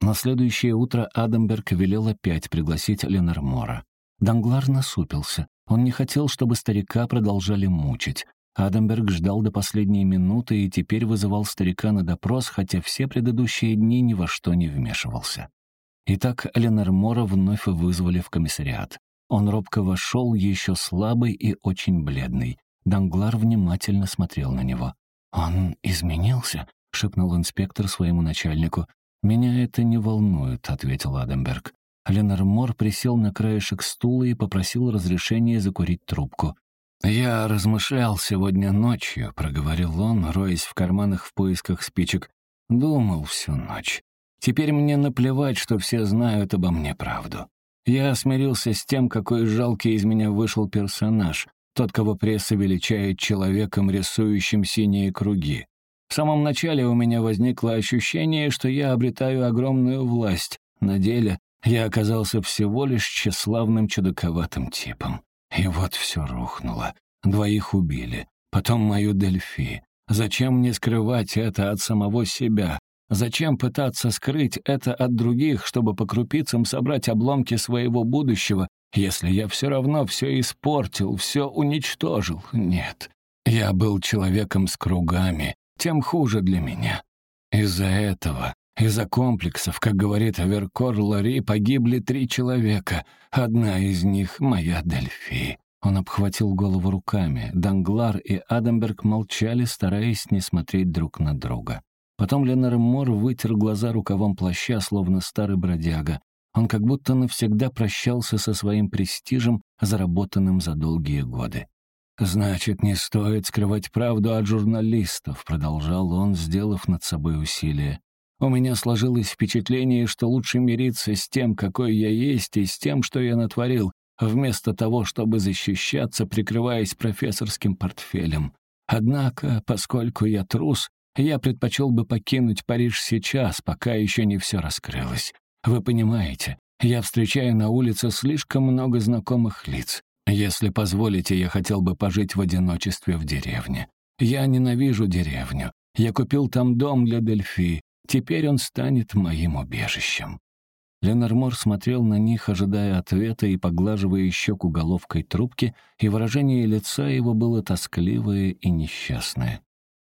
На следующее утро Адамберг велел опять пригласить Ленормора. Данглар насупился. Он не хотел, чтобы старика продолжали мучить. Адамберг ждал до последней минуты и теперь вызывал старика на допрос, хотя все предыдущие дни ни во что не вмешивался. Итак, Ленормора вновь вызвали в комиссариат. Он робко вошел, еще слабый и очень бледный. Данглар внимательно смотрел на него. «Он изменился?» — шепнул инспектор своему начальнику. «Меня это не волнует», — ответил Адамберг. Ленормор присел на краешек стула и попросил разрешения закурить трубку. «Я размышлял сегодня ночью», — проговорил он, роясь в карманах в поисках спичек. «Думал всю ночь. Теперь мне наплевать, что все знают обо мне правду. Я смирился с тем, какой жалкий из меня вышел персонаж, тот, кого пресса величает человеком, рисующим синие круги. В самом начале у меня возникло ощущение, что я обретаю огромную власть. На деле я оказался всего лишь тщеславным чудаковатым типом. И вот все рухнуло. Двоих убили. Потом мою Дельфи. Зачем мне скрывать это от самого себя? Зачем пытаться скрыть это от других, чтобы по крупицам собрать обломки своего будущего, если я все равно все испортил, все уничтожил? Нет. Я был человеком с кругами, тем хуже для меня. Из-за этого, из-за комплексов, как говорит Аверкор Лари, погибли три человека. Одна из них — моя Дельфи. Он обхватил голову руками. Данглар и Адамберг молчали, стараясь не смотреть друг на друга. Потом Ленар Мор вытер глаза рукавом плаща, словно старый бродяга. Он как будто навсегда прощался со своим престижем, заработанным за долгие годы. «Значит, не стоит скрывать правду от журналистов», — продолжал он, сделав над собой усилие. «У меня сложилось впечатление, что лучше мириться с тем, какой я есть, и с тем, что я натворил, вместо того, чтобы защищаться, прикрываясь профессорским портфелем. Однако, поскольку я трус, я предпочел бы покинуть Париж сейчас, пока еще не все раскрылось. Вы понимаете, я встречаю на улице слишком много знакомых лиц. Если позволите, я хотел бы пожить в одиночестве в деревне. Я ненавижу деревню. Я купил там дом для Дельфи. Теперь он станет моим убежищем». Ленормор смотрел на них, ожидая ответа и поглаживая щеку головкой трубки, и выражение лица его было тоскливое и несчастное.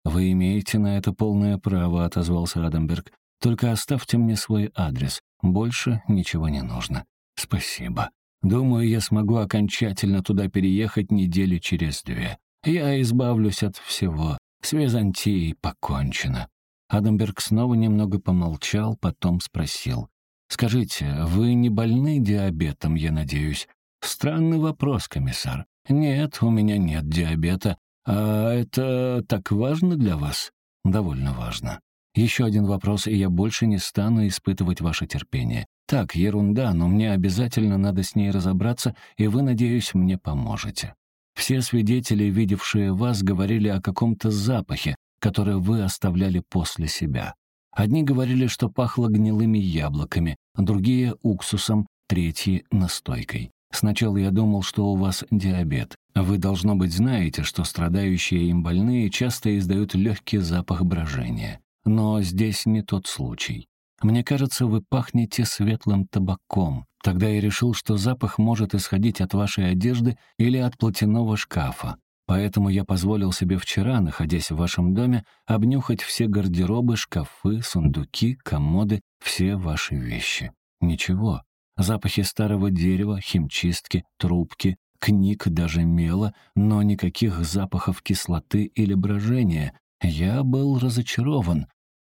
«Вы имеете на это полное право», — отозвался Адамберг. «Только оставьте мне свой адрес. Больше ничего не нужно. Спасибо». Думаю, я смогу окончательно туда переехать недели через две. Я избавлюсь от всего. С Византией покончено». Адамберг снова немного помолчал, потом спросил. «Скажите, вы не больны диабетом, я надеюсь?» «Странный вопрос, комиссар. Нет, у меня нет диабета. А это так важно для вас?» «Довольно важно. Еще один вопрос, и я больше не стану испытывать ваше терпение. Так, ерунда, но мне обязательно надо с ней разобраться, и вы, надеюсь, мне поможете. Все свидетели, видевшие вас, говорили о каком-то запахе, который вы оставляли после себя. Одни говорили, что пахло гнилыми яблоками, другие — уксусом, третьи — настойкой. Сначала я думал, что у вас диабет. Вы, должно быть, знаете, что страдающие им больные часто издают легкий запах брожения. Но здесь не тот случай. Мне кажется, вы пахнете светлым табаком. Тогда я решил, что запах может исходить от вашей одежды или от платяного шкафа. Поэтому я позволил себе вчера, находясь в вашем доме, обнюхать все гардеробы, шкафы, сундуки, комоды, все ваши вещи. Ничего. Запахи старого дерева, химчистки, трубки, книг, даже мела, но никаких запахов кислоты или брожения. Я был разочарован.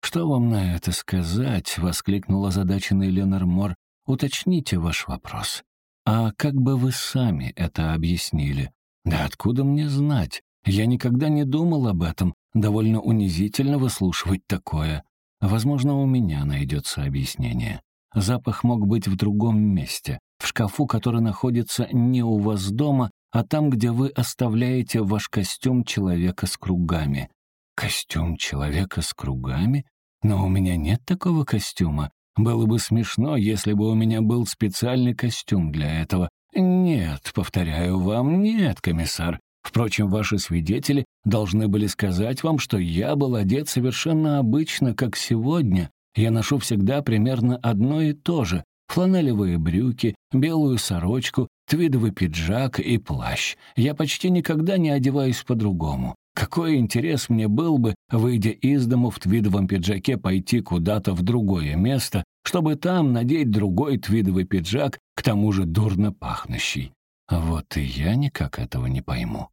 «Что вам на это сказать?» — воскликнул озадаченный Ленар Мор. «Уточните ваш вопрос. А как бы вы сами это объяснили? Да откуда мне знать? Я никогда не думал об этом. Довольно унизительно выслушивать такое. Возможно, у меня найдется объяснение. Запах мог быть в другом месте, в шкафу, который находится не у вас дома, а там, где вы оставляете ваш костюм человека с кругами. Костюм человека с кругами? Но у меня нет такого костюма. Было бы смешно, если бы у меня был специальный костюм для этого. Нет, повторяю вам, нет, комиссар. Впрочем, ваши свидетели должны были сказать вам, что я был одет совершенно обычно, как сегодня, Я ношу всегда примерно одно и то же — фланелевые брюки, белую сорочку, твидовый пиджак и плащ. Я почти никогда не одеваюсь по-другому. Какой интерес мне был бы, выйдя из дому в твидовом пиджаке, пойти куда-то в другое место, чтобы там надеть другой твидовый пиджак, к тому же дурно пахнущий. Вот и я никак этого не пойму.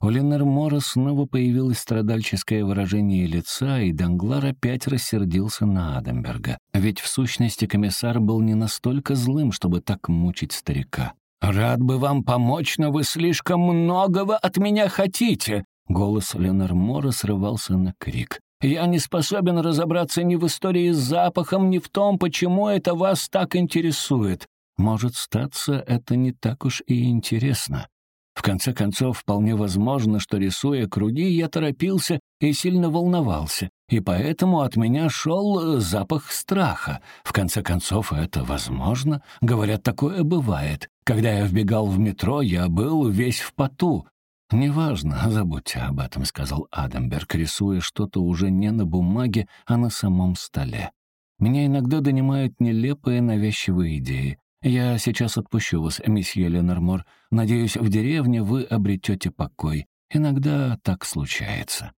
У Ленормора снова появилось страдальческое выражение лица, и Данглар опять рассердился на Адамберга. Ведь в сущности комиссар был не настолько злым, чтобы так мучить старика. «Рад бы вам помочь, но вы слишком многого от меня хотите!» Голос Ленормора срывался на крик. «Я не способен разобраться ни в истории с запахом, ни в том, почему это вас так интересует. Может, статься, это не так уж и интересно. В конце концов, вполне возможно, что, рисуя круги, я торопился и сильно волновался, и поэтому от меня шел запах страха. В конце концов, это возможно. Говорят, такое бывает. Когда я вбегал в метро, я был весь в поту. «Неважно, забудьте об этом», — сказал Адамберг, рисуя что-то уже не на бумаге, а на самом столе. «Меня иногда донимают нелепые навязчивые идеи. Я сейчас отпущу вас, месье Ленормор. Надеюсь, в деревне вы обретете покой. Иногда так случается».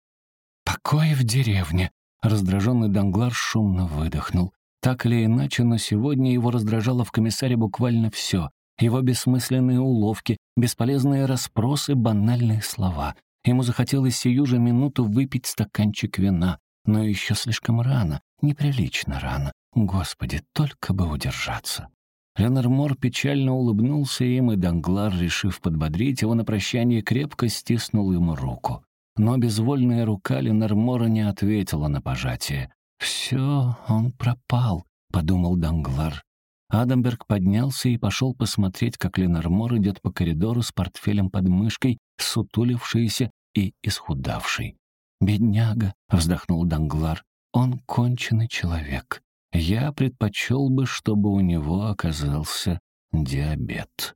«Покой в деревне», — раздраженный Данглар шумно выдохнул. Так или иначе, но сегодня его раздражало в комиссаре буквально все. Его бессмысленные уловки, бесполезные расспросы, банальные слова. Ему захотелось сию же минуту выпить стаканчик вина. Но еще слишком рано, неприлично рано. Господи, только бы удержаться. Ленормор печально улыбнулся им, и Данглар, решив подбодрить его на прощание, крепко стиснул ему руку. Но безвольная рука Ленормора не ответила на пожатие. «Все, он пропал», — подумал Данглар. Адамберг поднялся и пошел посмотреть, как Ленормор идет по коридору с портфелем под мышкой, сутулившийся и исхудавший. «Бедняга», — вздохнул Данглар, — «он конченый человек. Я предпочел бы, чтобы у него оказался диабет».